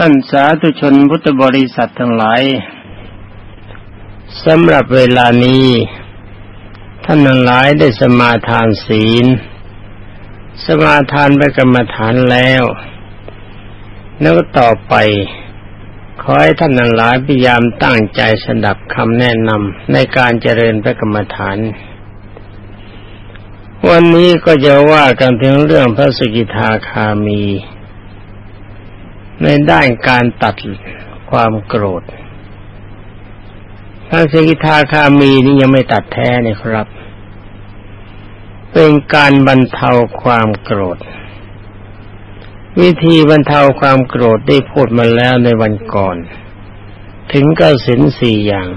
ท่านสาธุชนพุทธบริษัททั้งหลายสำหรับเวลานี้ ท่านทั้งหลายได้สมาทานศีล สมาทานไปกรรมฐานแล้ว แล้วก็ต่อไป ขอให้ท่านทั้งหลายพยายามตั้งใจสดับคำแนะนำในการเจริญพระกรรมฐาน วันนี้ก็จะว่ากันถึงเรื่องพระสกิทาคามี ในด้านการตัดความโกรธพระสกิทาคามีนี่ยังไม่ตัดแท้นี่ครับ เป็นการบรรเทาความโกรธ วิธีบรรเทาความโกรธได้พูดมาแล้วในวันก่อน ถึงกสินสี่อย่าง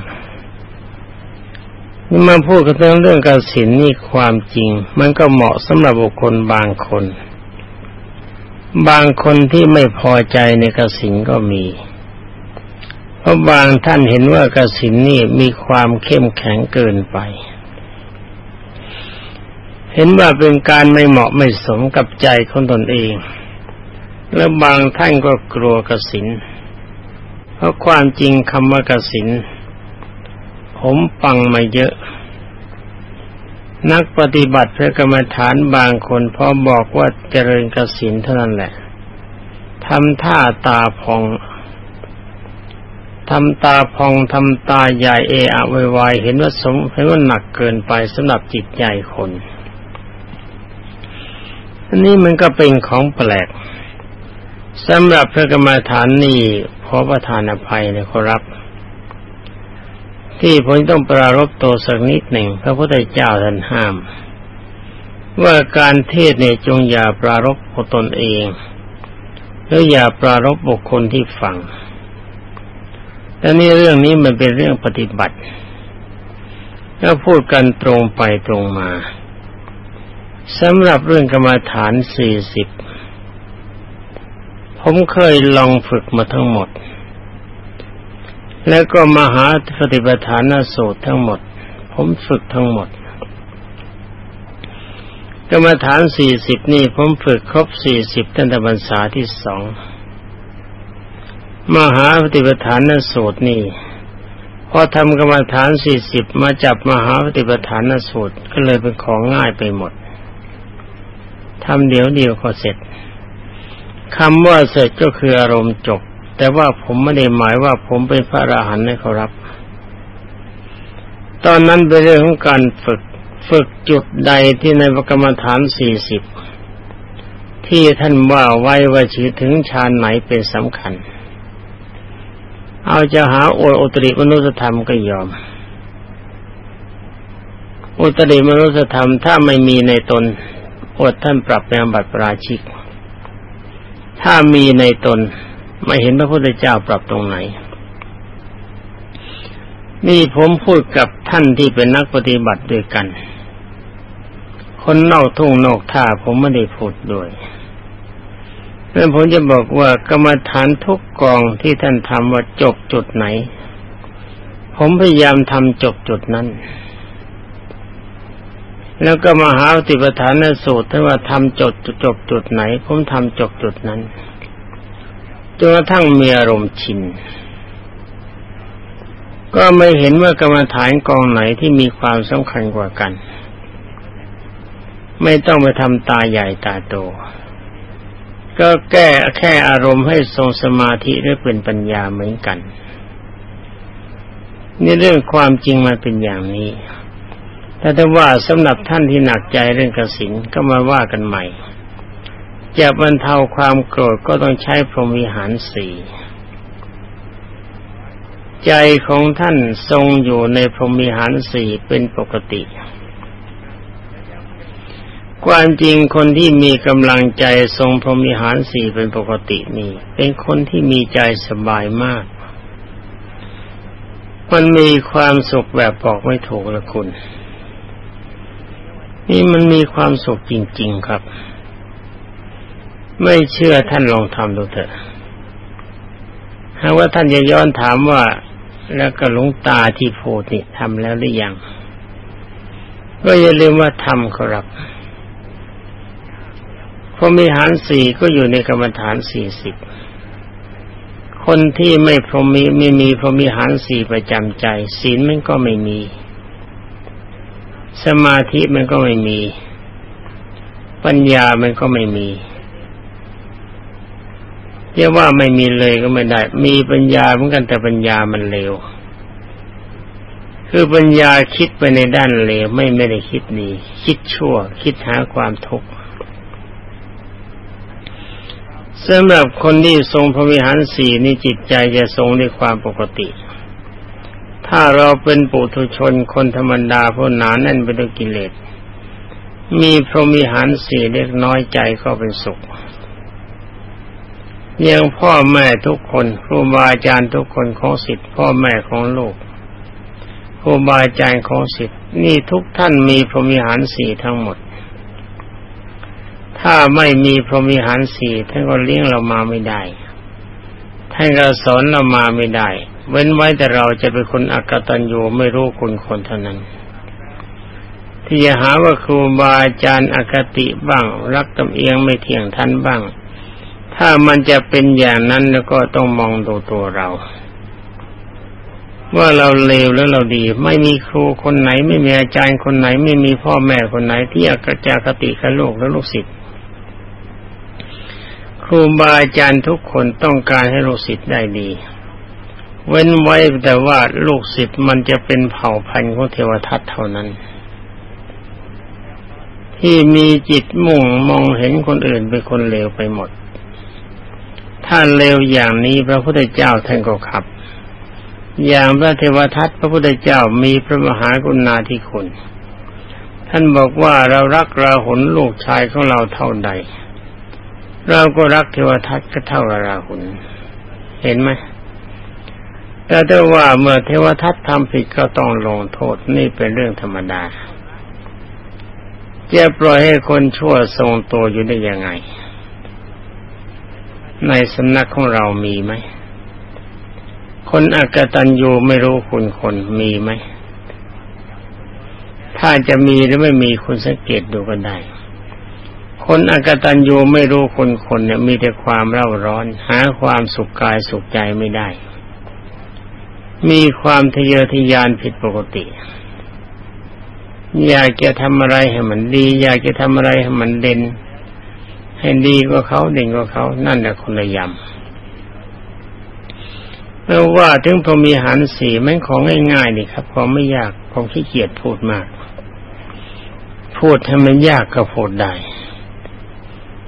นี่มาพูดกันเรื่องเรื่องกสินนี่ความจริง มันก็เหมาะสำหรับบุคคลบางคน บางคนที่ไม่พอใจในกสินก็มี เพราะบางท่านเห็นว่ากสินนี่มีความเข้มแข็งเกินไป เห็นว่าเป็นการไม่เหมาะไม่สมกับใจของตนเอง และบางท่านก็กลัวกสิน เพราะความจริงคำว่ากสิน ผมฟังมาเยอะ นักปฏิบัติพระกรรมฐานบางคนพอบอกว่าเจริญกสินเท่านั้นแหละทำท่าตาพองทำตาพองทำตาใหญ่เอะอะวายเห็นว่าสมเห็นว่าหนักเกินไปสำหรับจิตใจคนอันนี้มันก็เป็นของแปลกสำหรับพระกรรมฐานนี่ขอประทานอภัยนะครับ ที่ผมต้องปรารบตัวสักนิดหนึ่ง พระพุทธเจ้าท่านห้าม ว่าการเทศเนี่ยจงอย่าปรารบตนเองหรืออย่าปรารบบุคคลที่ฟังแต่นี่เรื่องนี้มันเป็นเรื่องปฏิบัติถ้าพูดกันตรงไปตรงมาสำหรับเรื่องกรรมฐานสี่สิบผมเคยลองฝึกมาทั้งหมด แล้วก็มหาปฏิปทานสูตรทั้งหมด ผมฝึกทั้งหมดกรรมฐานสี่สิบนี่ผมฝึกครบสี่สิบตั้งแต่บรรษาที่สองมหาปฏิปทานสูตรนี่พอทำกรรมฐานสี่สิบมาจับมหาปฏิปทานสูตรก็เลยเป็นของง่ายไปหมดทำเดี๋ยวเดียวก็เสร็จคำว่าเสร็จก็คืออารมณ์จบ แต่ว่าผมไม่ได้หมายว่าผมเป็นพระอรหันต์นเขารับ ตอนนั้นเป็นเรื่องของการฝึกฝึกจุดใดที่ในกรรมฐานสี่สิบที่ท่านว่าไว้ว่าชื่อถึงฌานไหนเป็นสำคัญ เอาจะหาโออุตริมนุสธรรมก็ยอม อุตริมนุสธรรมถ้าไม่มีในตนอดท่านปรับเป็นบัตรปราชิก ถ้ามีในตน ไม่เห็นพระพุทธเจ้าปรับตรงไหน นี่ผมพูดกับท่านที่เป็นนักปฏิบัติด้วยกัน คนนอกทุ่งนอกท่าผมไม่ได้พูดด้วยเพื่อผมจะบอกว่ากรรมฐานทุกกองที่ท่านทำว่าจบจุดไหน ผมพยายามทำจบจุดนั้น แล้วก็มหาติปฐานสูตรถ้าว่าทำจบจบจุดไหน ผมทำจบจุดนั้น จนกระทั่งมีอารมณ์ชิน ก็ไม่เห็นว่ากรรมฐานกองไหนที่มีความสำคัญกว่ากัน ไม่ต้องไปทำตาใหญ่ตาโต ก็แก้แค่อารมณ์ให้ทรงสมาธิได้เป็นปัญญาเหมือนกัน นี่เรื่องความจริงมันเป็นอย่างนี้ แต่ถ้าว่าสำหรับท่านที่หนักใจเรื่องกสินก็มาว่ากันใหม่ จะบรรเทาความโกรธก็ต้องใช้พรหมวิหารสี่ใจของท่านทรงอยู่ในพรหมวิหารสี่เป็นปกติ ความจริงคนที่มีกำลังใจทรงพรหมวิหารสี่เป็นปกตินี่เป็นคนที่มีใจสบายมาก มันมีความสุขแบบบอกไม่ถูกละคุณ นี่มันมีความสุขจริง ๆ ครับ ไม่เชื่อท่านลองทำดูเถอะหากว่าท่านจะย้อนถามว่า แล้วก็หลวงตาที่พูดนี่ทำแล้วหรือยัง ก็อย่าลืมว่าทำครับพอมีหารสี่ก็อยู่ในกรรมฐานสี่สิบ คนที่ไม่พรมีไม่มีพรมีหารสี่ประจำใจ ศีลมันก็ไม่มี สมาธิมันก็ไม่มี ปัญญามันก็ไม่มี เรียกว่าไม่มีเลยก็ไม่ได้ มีปัญญาเหมือนกันแต่ปัญญามันเลวคือปัญญาคิดไปในด้านเลวไม่ไม่ได้คิดดีคิดชั่ว คิดหาความทุกข์สำหรับคนที่ทรงพระวิหารสี่นี่จิตใจจะทรงด้วยความปกติ ถ้าเราเป็นปุถุชนคนธรรมดาผู้หนาแน่นไปด้วยกิเลส มีพรหมิหารสี่เล็กน้อยใจก็เป็นสุข ยังพ่อแม่ทุกคนครูบาอาจารย์ทุกคนของสิทธิพ่อแม่ของลูกครูบาอาจารย์ของสิทธินี่ทุกท่านมีพรหมิหารสี่ทั้งหมด ถ้าไม่มีพรหมิหารสี่ท่านก็เลี้ยงเรามาไม่ได้ท่านก็สอนเรามาไม่ได้ เว้นไว้แต่เราจะเป็นคนอักตันยูไม่รู้คุณคนเท่านั้น ที่จะหาว่าครูบาอาจารย์อคติบ้าง รักตำเอียงไม่เที่ยงท่านบ้าง ถ้ามันจะเป็นอย่างนั้นแล้วก็ต้องมองดูตัวเรา ว่าเราเลวแล้วเราดี ไม่มีครูคนไหน ไม่มีอาจารย์คนไหน ไม่มีพ่อแม่คนไหน ที่อักจาคติกับลูกและลูกศิษย์ครูบาอาจารย์ทุกคนต้องการให้ลูกศิษย์ได้ดี เว้นไว้แต่ว่าลูกศิษย์มันจะเป็นเผ่าพันธุ์ของเทวทัตเท่านั้นที่มีจิตมุ่งมองเห็นคนอื่นเป็นคนเลวไปหมด ถ้าเลวอย่างนี้พระพุทธเจ้าท่านก็ขับ อย่างพระเทวทัตพระพุทธเจ้ามีพระมหากรุณาธิคุณ ท่านบอกว่าเรารักราหุนลูกชายของเราเท่าใด เราก็รักเทวทัตก็เท่าราหุลเห็นไหมแต่ถ้าว่าเมื่อเทวทัตทำผิดก็ต้องลงโทษนี่เป็นเรื่องธรรมดาจะปล่อยให้คนชั่วทรงตัวอยู่ได้ยังไง ในสำนักของเรามีไหม คนอากตันยูไม่รู้คุณคนมีไหม ถ้าจะมีหรือไม่มีคุณสังเกตดูกันได้ คนอกตัญญูไม่รู้คนคนเนี่ยมีแต่ความเร่าร้อน หาความสุขกายสุขใจไม่ได้ มีความทะเยอทะยานผิดปกติ อยากจะทำอะไรให้มันดี อยากจะทำอะไรให้มันเด่น ให้ดีกว่าเขาเด่นกว่าเขา นั่นแหละคนละยำเพราะว่าถึงพอมีหันสีมันของง่ายๆนี่ครับพอไม่ยากผมขี้เกียจพูดมาก พูดให้มันยากก็พูดได้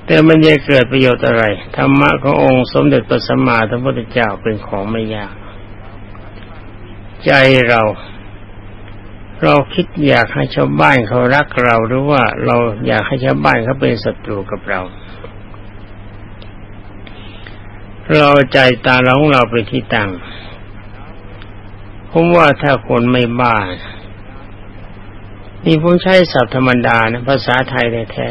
แต่มันจะเกิดประโยชน์อะไรธรรมะขององค์สมเด็จพระสัมมาสัมพุทธเจ้าเป็นของไม่ยาก ใจเรา เราคิดอยากให้ชาวบ้านเขารักเราหรือว่าเราอยากให้ชาวบ้านเขาเป็นศัตรูกับเรา เราใจตาเราของเราไปที่ตั้งผมว่าถ้าคนไม่บ้านี่ผมใช้ศัพท์ธรรมดานะภาษาไทยแท้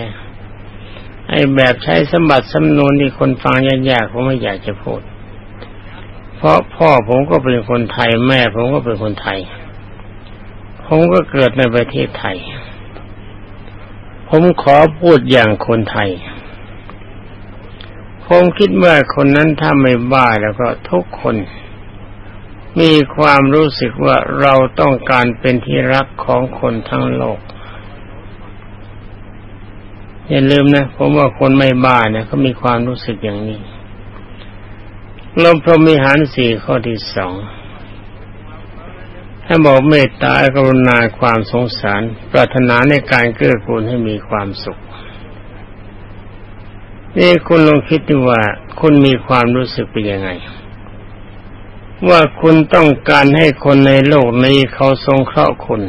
ไอ้แบบใช้สมบัติสำนวนที่คนฟังยากๆผมไม่อยากจะพูด เพราะพ่อผมก็เป็นคนไทยแม่ผมก็เป็นคนไทย ผมก็เกิดในประเทศไทย ผมขอพูดอย่างคนไทย ผมคิดว่าคนนั้นถ้าไม่บ้าแล้วก็ทุกคน มีความรู้สึกว่าเราต้องการเป็นที่รักของคนทั้งโลก อย่าลืมนะ ผมว่าคนไม่บ้าเนี่ยเขามีความรู้สึกอย่างนี้ลมพรมิหารสี่ข้อที่สอง ถ้าบอกเมตตากรุณาความสงสาร ปรารถนาในการเกื้อกูลให้มีความสุข นี่คุณลองคิดดูว่าคุณมีความรู้สึกเป็นยังไง ว่าคุณต้องการให้คนในโลกนี้เขาทรงเคราะห์คุณ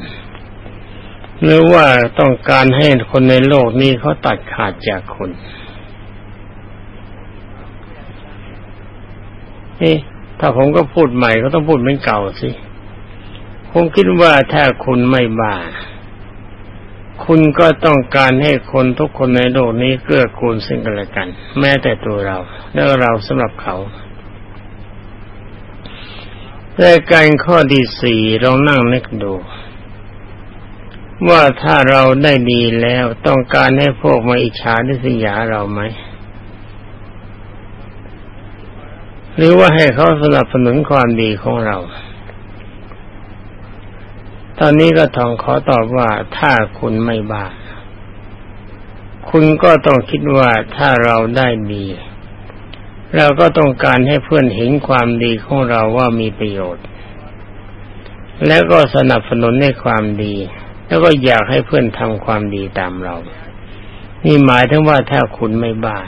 หรือว่าต้องการให้คนในโลกนี้เขาตัดขาดจากคุณเอ๊ะถ้าผมก็พูดใหม่ก็ต้องพูดเหมือนเก่าสิ ผมคิดว่าถ้าคุณไม่บ้า คุณก็ต้องการให้คนทุกคนในโลกนี้เกื้อกูลซึ่งกันและกัน แม้แต่ตัวเรา แล้วเราสำหรับเขาแต่การข้อที่สี่เรานั่งนึกดู ว่าถ้าเราได้ดีแล้วต้องการให้พวกมาอิจฉาดิสยาเราไหม หรือว่าให้เขาสนับสนุนความดีของเรา ตอนนี้ก็ทองขอตอบว่าถ้าคุณไม่บ้าคุณก็ต้องคิดว่าถ้าเราได้ดี เราก็ต้องการให้เพื่อนเห็นความดีของเราว่ามีประโยชน์ แล้วก็สนับสนุนในความดี แล้วก็อยากให้เพื่อนทำความดีตามเรา นี่หมายถึงว่าถ้าคุณไม่บ้า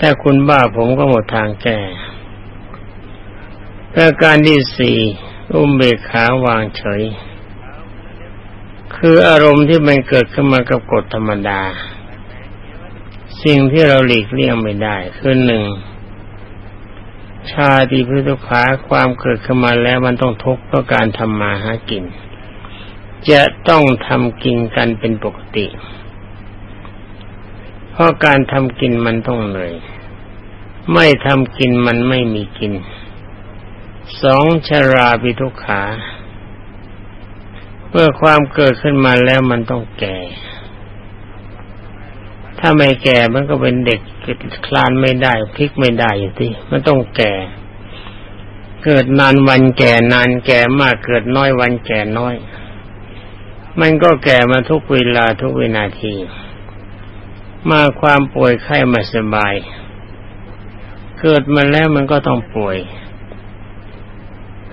ถ้าคุณบ้าผมก็หมดทางแก้ประการที่สี่ อุ้มเบกขาวางเฉย คืออารมณ์ที่มันเกิดขึ้นมากับกฎธรรมดา สิ่งที่เราหลีกเลี่ยงไม่ได้ คือหนึ่ง ชาติพุทธขาความเกิดขึ้นมาแล้วมันต้องทุกข์เพราะการทำมาหากิน จะต้องทำกินกันเป็นปกติ เพราะการทำกินมันต้องเหนื่อย ไม่ทำกินมันไม่มีกิน สองชราปิทุกขาเมื่อความเกิดขึ้นมาแล้วมันต้องแก่ ถ้าไม่แก่มันก็เป็นเด็กคลานไม่ได้พลิกไม่ได้อยู่ที่มันต้องแก่ เกิดนานวันแก่นานแก่มากเกิดน้อยวันแก่น้อย มันก็แก่มาทุกเวลาทุกวินาที มาความป่วยไข้ไม่สบาย เกิดมาแล้วมันก็ต้องป่วย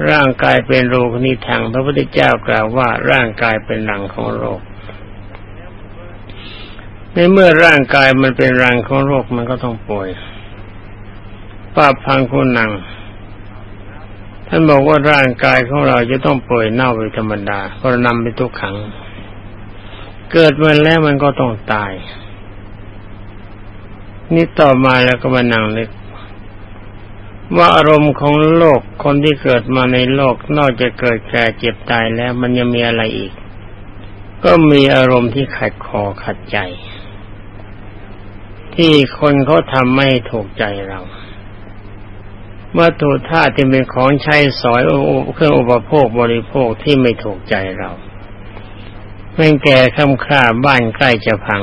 ร่างกายเป็นโรคนิทังพระพุทธเจ้ากล่าวว่าร่างกายเป็นหลังของโรค ในเมื่อร่างกายมันเป็นรังของโรคมันก็ต้องป่วยป้าพังคุณนังท่านบอกว่าร่างกายของเราจะต้องป่วยเน่าเป็นธรรมดาเพราะนำไปทุกขัง เกิดมาแล้วมันก็ต้องตาย นี่ต่อมาแล้วก็มานั่งนึก ว่าอารมณ์ของโลกคนที่เกิดมาในโลกนอกจากเกิดแก่เจ็บตายแล้ว มันยังมีอะไรอีก ก็มีอารมณ์ที่ขัดคอขัดใจ ที่คนเขาทำไม่ถูกใจเราวัตถุธาตุที่เป็นของใช้สอยเครื่องอุปโภคบริโภคที่ไม่ถูกใจเราเมื่อแก่ค่ำคร่าบ้านใกล้จะพัง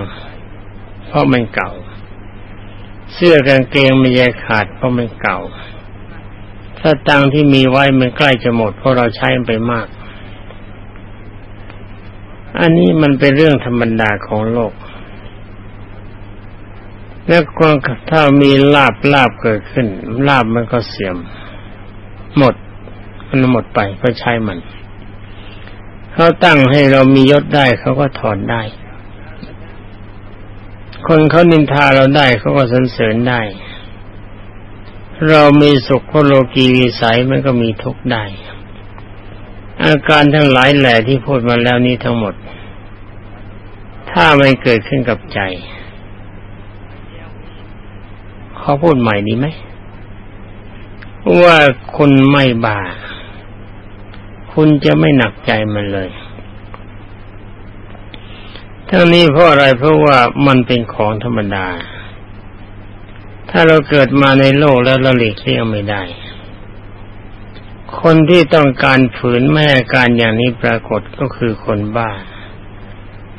เพราะมันเก่า เสื้อกางเกงมันแยขาดเพราะมันเก่า ถ้าตังที่มีไว้มันใกล้จะหมดเพราะเราใช้ไปมาก อันนี้มันเป็นเรื่องธรรมดาของโลก และความถ้ามีลาบลาบเกิดขึ้น ลาบมันก็เสื่อมหมด มันหมดไปก็ใช้มันเขาตั้งให้เรามียศได้เขาก็ถอนได้ คนเขานินทาเราได้เขาก็สรรเสริญได้ เรามีสุขโลกีวิสัยมันก็มีทุกข์ได้ อาการทั้งหลายแหล่ที่พูดมาแล้วนี้ทั้งหมด ถ้าไม่เกิดขึ้นกับใจ เขาพูดใหม่ดีไหม ว่าคุณไม่บา คุณจะไม่หนักใจมันเลยทั้งนี้เพราะอะไรเพราะว่ามันเป็นของธรรมดา ถ้าเราเกิดมาในโลกแล้วเราหลีกเลี่ยงไม่ได้ คนที่ต้องการฝืนแม่การอย่างนี้ปรากฏก็คือคนบ้า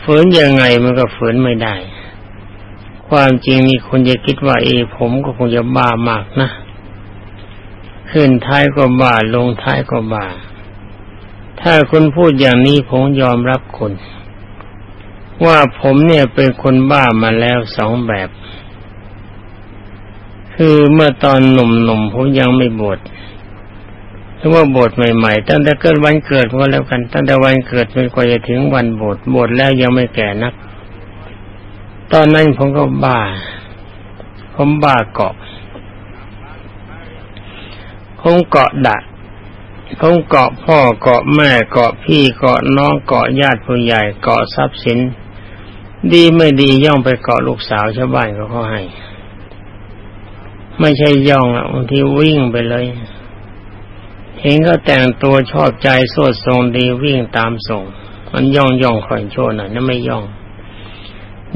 ฝืนยังไงมันก็ฝืนไม่ได้ ความจริงนี่คนจะคิดว่าเอผมก็คงจะบ้ามากนะ ขึ้นท้ายก็บ้าลงท้ายก็บ้า ถ้าคุณพูดอย่างนี้ผมยอมรับคุณว่าผมเนี่ยเป็นคนบ้ามาแล้วสองแบบ คือเมื่อตอนหนุ่มๆผมยังไม่บวชหรือว่าบวชใหม่ๆ ตั้งแต่เกิดวันเกิดก็แล้วกัน ตั้งแต่วันเกิดจนกว่าจะถึงวันบวชบวชแล้วยังไม่แก่นัก ตอนนั้นผมก็บ้า ผมบ้าเกาะผมเกาะดะผมเกาะพ่อเกาะแม่เกาะพี่เกาะน้องเกาะญาติผู้ใหญ่เกาะทรัพย์สิน ดีไม่ดีย่องไปเกาะลูกสาวชาวบ้านเขาเขาให้ ไม่ใช่ย่องอะบางทีวิ่งไปเลย เห็นก็แต่งตัวชอบใจสวดทรงดีวิ่งตามส่ง มันย่องย่องคอยโชว์หน่อยนั่นไม่ย่อง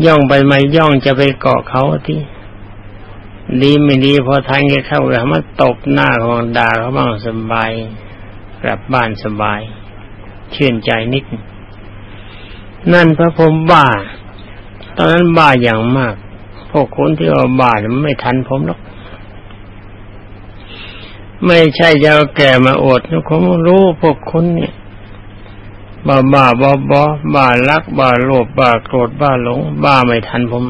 ย่องไปไม่ย่องจะไปเกาะเขาที่ดีไม่ดีพอทางแกเข้าไปมาตบหน้าของดาเขาบ้างสบายกลับบ้านสบาย ชื่นใจนิด นั่นพระพรมบ้า ตอนนั้นบ้าอย่างมาก พวกคนที่ว่าบ้ามันไม่ทันผมหรอก ไม่ใช่จะเอาแก่มาอดนะผมรู้พวกคุณเนี่ยบ้าบ้าบอบอบ้ารัก บ้าโลภบ้าโกรธบ้าหลง บ้าไม่ทันผม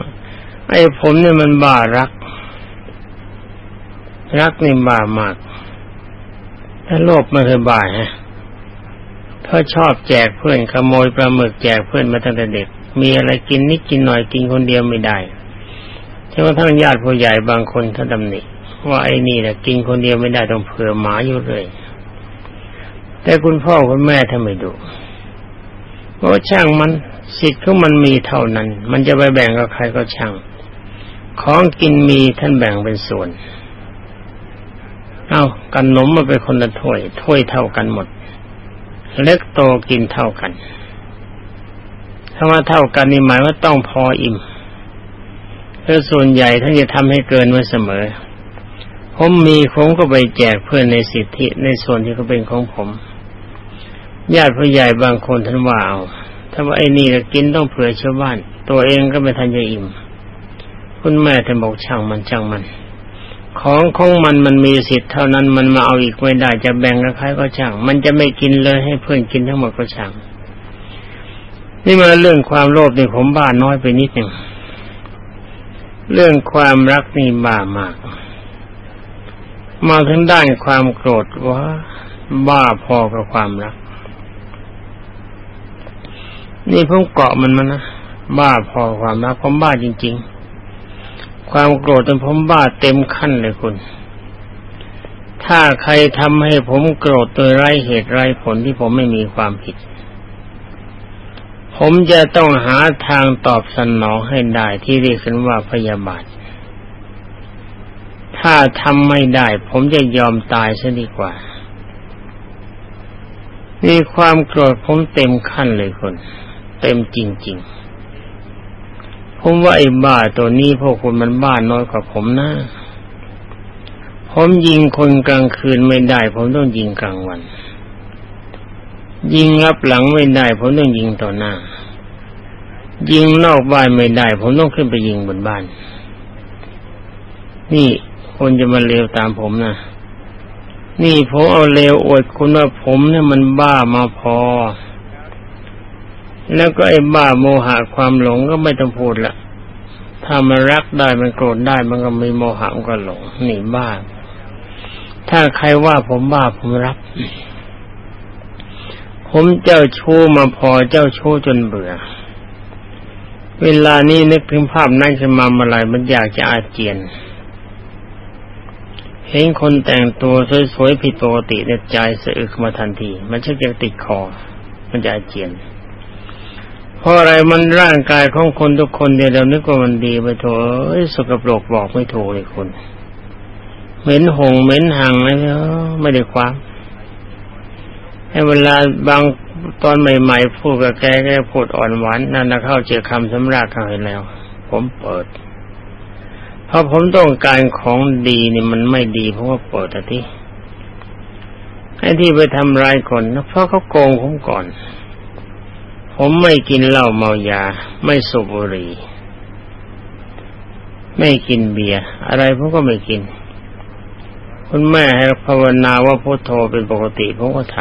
ไอ้ผมเนี่ยมันบ้ารัก รักนี่บ้ามากถ้าโลภไม่เคยบ้าฮะเพราะชอบแจกเพื่อนขโมยปลาหมึกแจกเพื่อนมาตั้งแต่เด็ก มีอะไรกินนิดกินหน่อยกินคนเดียวไม่ได้จนกระทั่งญาติผู้ใหญ่บางคนท่านดำหนิ ว่าไอ้นี่แหละกินคนเดียวไม่ได้ต้องเผื่อหมาอยู่เลย แต่คุณพ่อคุณแม่ท่าไม่ดูเพราะช่างมันสิทธิ์ของมันมีเท่านั้น มันจะไปแบ่งกับใครก็ช่าง ของกินมีท่านแบ่งเป็นส่วน เอากันนมมาเป็นคนละถ้วยถ้วยเท่ากันหมด เล็กโตกินเท่ากันถ้าว่าเท่ากันนี่หมายว่าต้องพออิ่มเพราะส่วนใหญ่ท่านจะทำให้เกินไว้เสมอ ผมมีผมก็ไปแจกเพื่อนในสิทธิในส่วนที่เขาเป็นของผม ญาติผู้ใหญ่บางคนท่านว่าเอาถ้าว่าไอ้นี่กินต้องเผื่อชาวบ้าน ตัวเองก็ไม่ทันจะอิ่ม คุณแม่ท่านบอกช่างมันช่างมัน ของของมันมันมีสิทธิ์เท่านั้นมันมาเอาอีกไม่ได้จะแบ่งกับใครก็ช่าง มันจะไม่กินเลยให้เพื่อนกินทั้งหมดก็ช่าง นี่มาเรื่องความโลภนี่ผมบ้าน้อยไปนิดหนึ่งเรื่องความรักนี่บ้ามาก มาถึงด้านความโกรธว่าบ้าพอกับความรัก นี่ผมเกาะมันมานะบ้าพอความรักผมบ้าจริง ๆ ความโกรธจนผมบ้าเต็มขั้นเลยคุณ ถ้าใครทำให้ผมโกรธโดยไร้เหตุไร้ผลที่ผมไม่มีความผิด ผมจะต้องหาทางตอบสนองให้ได้ที่เรียกกันว่าพยาบาท ถ้าทำไม่ได้ ผมจะยอมตายซะดีกว่า มีความโกรธผมเต็มขั้นเลยคน เต็มจริง ๆ ผมว่าไอ้บ้าตัวนี้พวกคุณมันบ้าน้อยกว่าผมนะผมยิงคนกลางคืนไม่ได้ ผมต้องยิงกลางวัน ยิงรับหลังไม่ได้ ผมต้องยิงต่อหน้า ยิงนอกบ้านไม่ได้ ผมต้องขึ้นไปยิงบนบ้าน นี่ คนจะมาเลวตามผมนะนี่ผมเอาเลวอวดคุณว่าผมเนี่ยมันบ้ามาพอ แล้วก็ไอ้บ้าโมหะความหลงก็ไม่ต้องพูดละถ้ามันรักได้มันโกรธได้มันก็มีโมหะมันก็หลงนี่บ้า ถ้าใครว่าผมบ้าผมรับ ผมเจ้าชู้มาพอเจ้าชู้จนเบื่อ เวลานี้นึกถึงภาพนั้นขึ้นมาเมื่อไรมันอยากจะอาเจียน เห็นคนแต่งตัวสวยๆผิดปกติเนี่ยใจสะอึกมาทันที มันชักจะติดคอ มันจะเจียนเพราะอะไรมันร่างกายของคนทุกคนเดียวเรานึกว่ามันดีไปโถอ้ยสกปรกบอกไม่ถูกเลยคนเหม็นหงเหม็นหังนะเนาะไม่ได้ความให้เวลาบางตอนใหม่ ๆ พูดกับแกแกพูดอ่อนหวานนั่นนะเข้าเจอคำสำราญเขาเห็นแล้ว ผมเปิด พราะผมต้องการของดีนี่มันไม่ดีเพราะว่าปิดทีไอ้ที่ไปทำร้ายคนนะเพราะเขาโกงผมก่อน ผมไม่กินเหล้าเมายา ไม่สูบบุหรี่ ไม่กินเบียร์อะไรผมก็ไม่กิน คุณแม่ให้ภาวนาว่าพุทโธเป็นปกติผมก็ท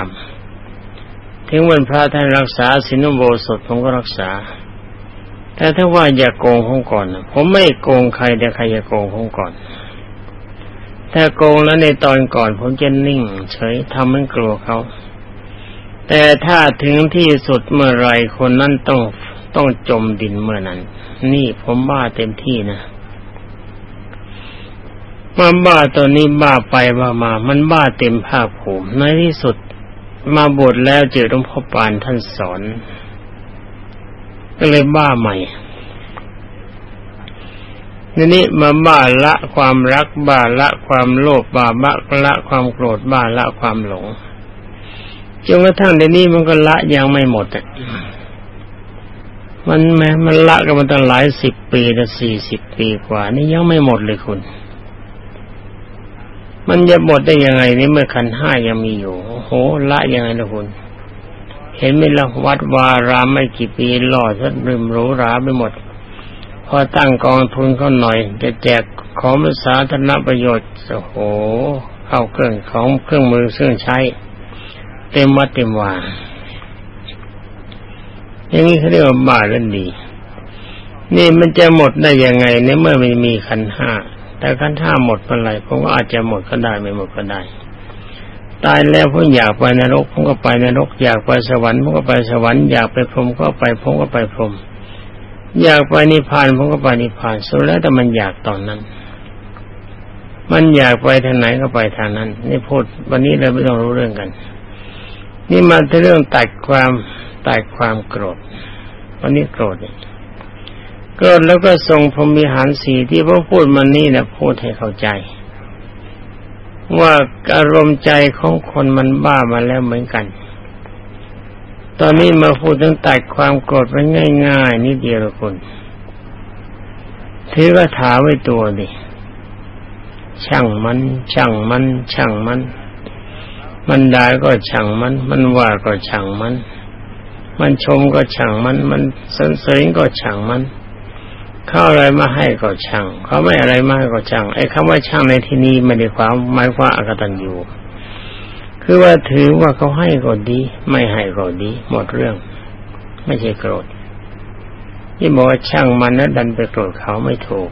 ำถึงวันพระท่านรักษาสินโบสถผมก็รักษา แต่ถ้าว่าอย่าโกงผมก่อน ผมไม่โกงใครแต่ใครอย่าโกงผมก่อน ถ้าโกงแล้วในตอนก่อน ผมจะนิ่ง เฉยทำให้กลัวเขา แต่ถ้าถึงที่สุดเมื่อไรคนนั้นต้องต้องจมดินเมื่อนั้น นี่ผมบ้าเต็มที่นะมาบ้าตัวนี้บ้าไปบ้ามา มันบ้าเต็มภาคภูมิในที่สุดมาบวชแล้วเจอหลวงพ่อปานท่านสอน ก็เลยบ้าใหม่ทีนี้มาบ้าละความรักบ้าละความโลภบ้าบะละความโกรธบ้าละความหลงจนกระทั่งเดี๋ยวนี้มันก็ละยังไม่หมดอะมันแม้มันละกันมาตั้งหลายสิบปีแต่สี่สิบปีกว่า นี่ยังไม่หมดเลยคุณ มันจะหมดได้ยังไงนี่เมื่อขันห้ายังมีอยู่โอ้โหละยังไงนะคุณ เห็นไหมล่ะวัดวารามไม่กี่ปีหล่อซะริมหรูหราไปหมด พอตั้งกองทุนเขาหน่อย จะแจกของสาธารณประโยชน์โอ้โหเข้าเครื่องของเครื่องมือเครื่องใช้ เต็มวัดเต็มวาอย่างนี้เขาเรียกว่าบ้าเล่นดี นี่มันจะหมดได้ยังไงในเมื่อไม่มีขันห้าแต่ขันห้าหมดเมื่อไรผมก็อาจจะหมดก็ได้ไม่หมดก็ได้ ตายแล้วผมอยากไปนรกผมก็ไปนรก อยากไปสวรรค์ผมก็ไปสวรรค์อยากไปพรหมก็ไปผมก็ไปพรหมอยากไปนิพพานผมก็ไปนิพพานสุดแล้วแต่มันอยากตอนนั้น มันอยากไปทางไหนก็ไปทางนั้น นี่พูดวันนี้เราไม่ต้องรู้เรื่องกัน นี่มาเรื่องตัดความตัดความโกรธ วันนี้โกรธโกรธแล้วก็ทรงพรมีหารสีที่พระพูดมานี่นะพูดให้เข้าใจ ว่าอารมณ์ใจของคนมันบ้ามาแล้วเหมือนกัน ตอนนี้มาพูดถึงตัดความโกรธไปง่าย ๆนิดเดียวคนถือว่าถาไว้ตัวดิช่างมัน ช่างมัน ช่างมัน มันได้ก็ช่างมัน มันว่าก็ช่างมัน มันชมก็ช่างมัน มันสรรเสริญก็ช่างมัน เขาอะไรมาให้ก็ช่างเขาไม่อะไรมาให้ก็ช่างไอ้คำว่าช่างในที่นี้ไม่ได้ความหมายคว่าอากตันอยู่คือว่าถือว่าเขาให้ก็ดี ไม่ให้ก็ดี หมดเรื่อง ไม่ใช่โกรธที่บอกว่าช่างมันนั้นดันไปโกรธเขาไม่ถูก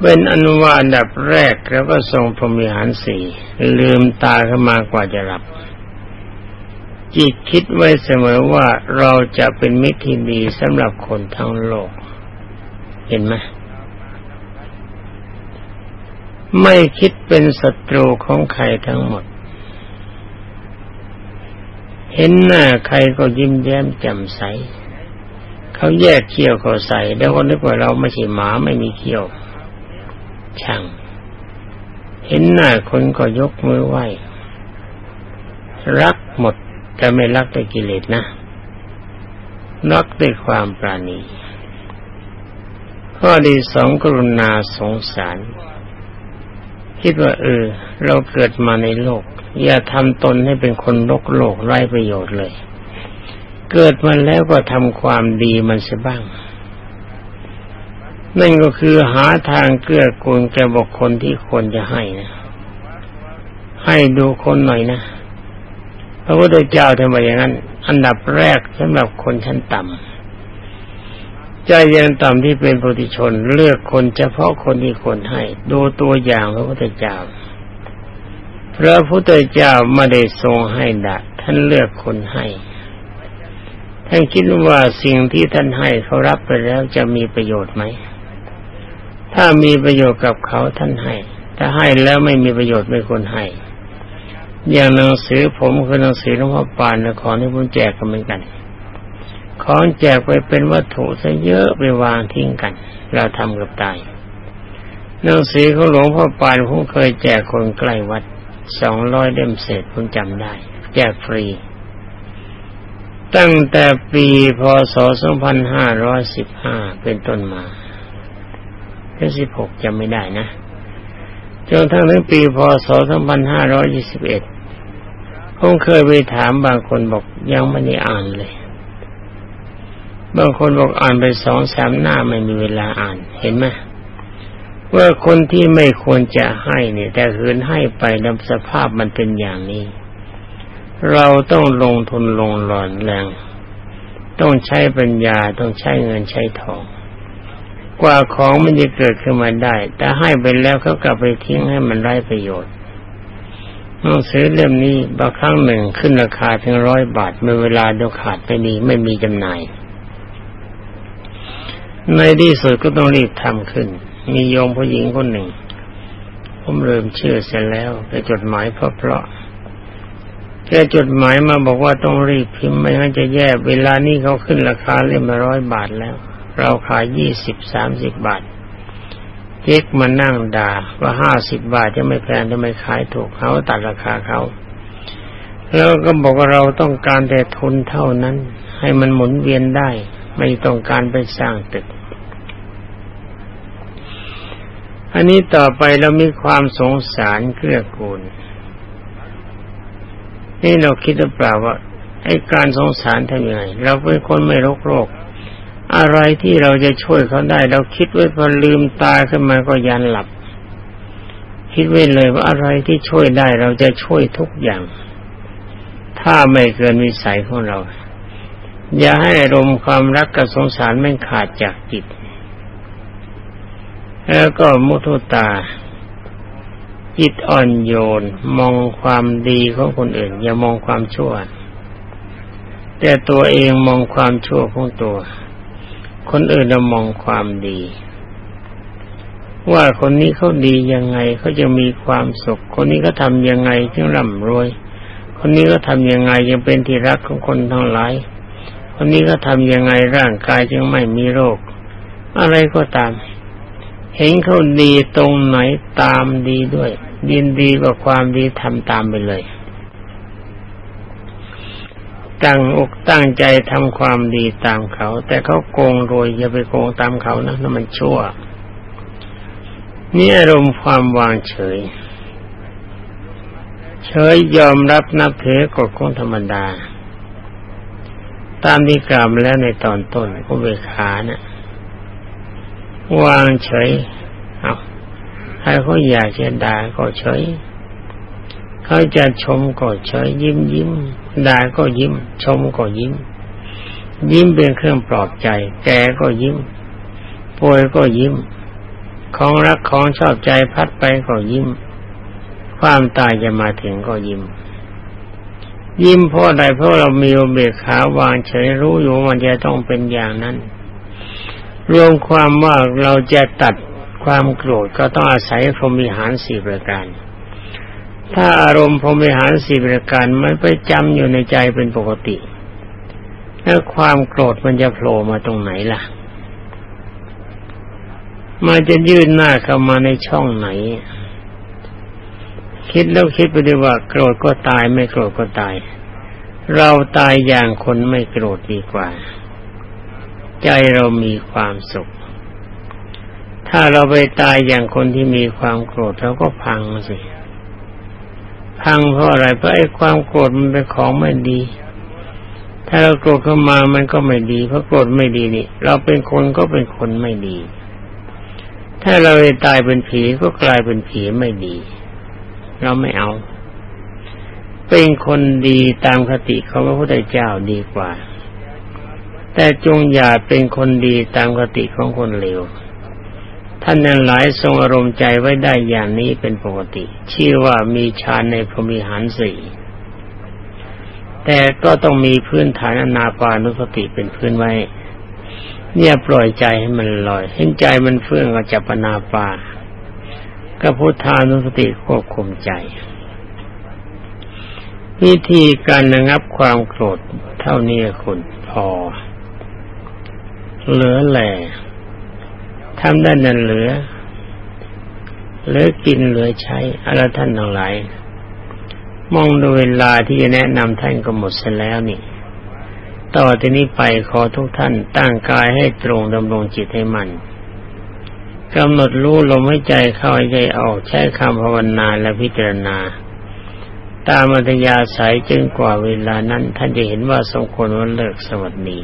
เป็นอนุวาอันดับแรกแล้วก็ทรงพรมิหารสี่ลืมตาขึ้นมากว่าจะหลับ จิตคิดไว้เสมอว่าเราจะเป็นมิตรที่ดีสำหรับคนทั้งโลก เห็นไหมไม่คิดเป็นศัตรูของใครทั้งหมด เห็นหน้าใครก็ยิ้มแย้มแจ่มใส เขาแยกเขี้ยวเขาใส่แล้วก็นึกว่าเราไม่ใช่หมาไม่มีเขี้ยว ช่าง เห็นหน้าคนก็ยกมือไหว้ รักหมด แต่ไม่รักด้วยกิเลสนะรักด้วยความปราณี ข้อดีสองกรุณาสงสาร คิดว่า เออ เราเกิดมาในโลก อย่าทำตนให้เป็นคนลกโลกไร้ประโยชน์เลย เกิดมาแล้วก็ทำความดีมันซะบ้างนั่นก็คือหาทางเกื้อกูลแก่บุคคลที่ควรจะให้นะ ให้ดูคนหน่อยนะ ระพุทธเจ้าทำไมอย่างนั้น อันดับแรกสำหรับคนชั้นต่ำใจยังต่ำที่เป็นปุถุชน เลือกคนเฉพาะคนที่ควรให้ ดูตัวอย่างพระพุทธเจ้า พระพุทธเจ้าไม่ได้ทรงให้ดะท่านเลือกคนให้ ท่านคิดว่าสิ่งที่ท่านให้เขารับไปแล้วจะมีประโยชน์ไหม ถ้ามีประโยชน์กับเขาท่านให้ ถ้าให้แล้วไม่มีประโยชน์ไม่ควรให้ อย่างหนังสือผมคือหนังสือหลวงพ่อปานนของที่ผมแจกกันเหมือนกัน ของแจกไปเป็นวัตถุซะเยอะไปวางทิ้งกัน เราทำกับตายหนังสือของหลวงพ่อปานผมเคยแจกคนใกล้วัดสองร้อยเล่มเศษผมจำได้ แจกฟรี ตั้งแต่ปีพศสองพันห้าร้อยสิบห้าเป็นต้นมาแค่นสิบหกจำไม่ได้นะจนทั้งถึงปีพศ 2521 ผมเคยไปถามบางคนบอกยังไม่ได้อ่านเลย บางคนบอกอ่านไปสองสามหน้าไม่มีเวลาอ่านเห็นไหมว่าคนที่ไม่ควรจะให้เนี่ย แต่คืนให้ไปนำสภาพมันเป็นอย่างนี้ เราต้องลงทุนลงหลอนแรง ต้องใช้ปัญญาต้องใช้เงินใช้ทอง กว่าของมันจะเกิดขึ้นมาได้ แต่ให้ไปแล้วเขากลับไปทิ้งให้มันไร้ประโยชน์ หนังสือเล่มนี้บางครั้งหนึ่งขึ้นราคาถึงร้อยบาทเมื่อเวลาเดียวขาดไปนี้ไม่มีจำหน่าย ในที่สุดก็ต้องรีบทำขึ้น มีโยมผู้หญิงคนหนึ่ง ผมเริ่มเชื่อเสร็จแล้วแกจดหมายเพราะเพราะแกจดหมายมาบอกว่าต้องรีบพิมพ์ไม่งั้นจะแย่เวลานี้เขาขึ้นราคาเล่มมาร้อยบาทแล้ว เราขายยี่สิบสามสิบบาท เจ๊กมานั่งด่าว่าห้าสิบบาทจะไม่แพงทำไมขายถูกเขาตัดราคาเขาแล้วก็บอกว่าเราต้องการแต่ทุนเท่านั้น ให้มันหมุนเวียนได้ ไม่ต้องการไปสร้างตึก อันนี้ต่อไปเรามีความสงสารเกื้อกูล นี่เราคิดหรือเปล่าว่าไอ้การสงสารทำยังไงเราเป็นคนไม่รกโรค อะไรที่เราจะช่วยเขาได้ เราคิดไว้พอลืมตาขึ้นมาก็ยันหลับ คิดไว้เลยว่าอะไรที่ช่วยได้เราจะช่วยทุกอย่าง ถ้าไม่เกินวิสัยของเรา อย่าให้อารมณ์ความรักกับสงสารไม่ขาดจากจิต แล้วก็มุทุตา จิตอ่อนโยน มองความดีของคนอื่น อย่ามองความชั่ว แต่ตัวเองมองความชั่วของตัว คนอื่นเรามองความดี ว่าคนนี้เขาดียังไงเขาจะมีความสุข คนนี้เขาทำยังไงถึงร่ำรวย คนนี้ก็ทำยังไงยังเป็นที่รักของคนทั้งหลาย คนนี้ก็ทำยังไงร่างกายจึงไม่มีโรค อะไรก็ตาม เห็นเขาดีตรงไหนตามดีด้วยดินดีกว่าความดีทำตามไปเลย ตั้งอกตั้งใจทำความดีตามเขา แต่เขาโกงรวยอย่าไปโกงตามเขานะนั่นมันชั่ว นี่อารมณ์ความวางเฉย เฉยยอมรับนับถือกฎของธรรมดา ตามที่กล่าวมาแล้วในตอนต้นก็เบขานะ่ะวางเฉย เอาใครเขาอยากจะด่าก็เฉย เขาจะชมก็เฉยยิ้มยิ้ม ด่าก็ยิ้ม ชมก็ยิ้ม ยิ้มเป็นเครื่องปลอบใจ แกก็ยิ้ม ป่วยก็ยิ้ม ของรักของชอบใจพัดไปก็ยิ้ม ความตายจะมาถึงก็ยิ้ม ยิ้มเพราะใดเพราะเรามีอุเบกขาวางเฉยรู้อยู่มันจะต้องเป็นอย่างนั้น รวมความว่าเราจะตัดความโกรธก็ต้องอาศัยพรหมิหารสี่ประการ ถ้าอารมณ์พรหมิหารสี่ประการมันไปจำอยู่ในใจเป็นปกติ แล้วความโกรธมันจะโผล่มาตรงไหนล่ะ มันจะยื่นหน้าเข้ามาในช่องไหน คิดแล้วคิดไปดีว่า โกรธก็ตายไม่โกรธก็ตาย เราตายอย่างคนไม่โกรธดีกว่า ใจเรามีความสุข ถ้าเราไปตายอย่างคนที่มีความโกรธเราก็พังสิ พังเพราะอะไรเพราะไอ้ความโกรธมันเป็นของไม่ดี ถ้าเราโกรธเข้ามามันก็ไม่ดี เพราะโกรธไม่ดีนี่ เราเป็นคนก็เป็นคนไม่ดี ถ้าเราตายเป็นผีก็กลายเป็นผีไม่ดี เราไม่เอา เป็นคนดีตามคติของพระพุทธเจ้าดีกว่า แต่จงอย่าเป็นคนดีตามคติของคนเลว ท่านนั้นหลายทรงอารมณ์ใจไว้ได้อย่างนี้เป็นปกติ ชื่อว่ามีฌานในพรมิหารสี่แต่ก็ต้องมีพื้นฐานอนาปานุสติเป็นพื้นไว้ เนี่ยปล่อยใจให้มันลอย เห็นใจมันเฟื่องก็จับนาปาก็พุทธานุสติควบคุมใจ วิธีการระงับความโกรธเท่านี้คุณพอ เหลือแหล่ ทำได้นั่นเหลือเหลือกินเหลือใช้อะไรท่านทั้งหลายมองดูเวลาที่จะแนะนำท่านก็หมดเสียแล้วนี่ ต่อที่นี้ไปขอทุกท่านตั้งกายให้ตรงดำรงจิตให้มันกำหนดรู้ลมหายใจเข้าหายใจออกใช้คำภาวนาและพิจารณา ตามอัธยาศัยจนกว่าเวลานั้น ท่านจะเห็นว่าสมควรวันเลิกสวัสดี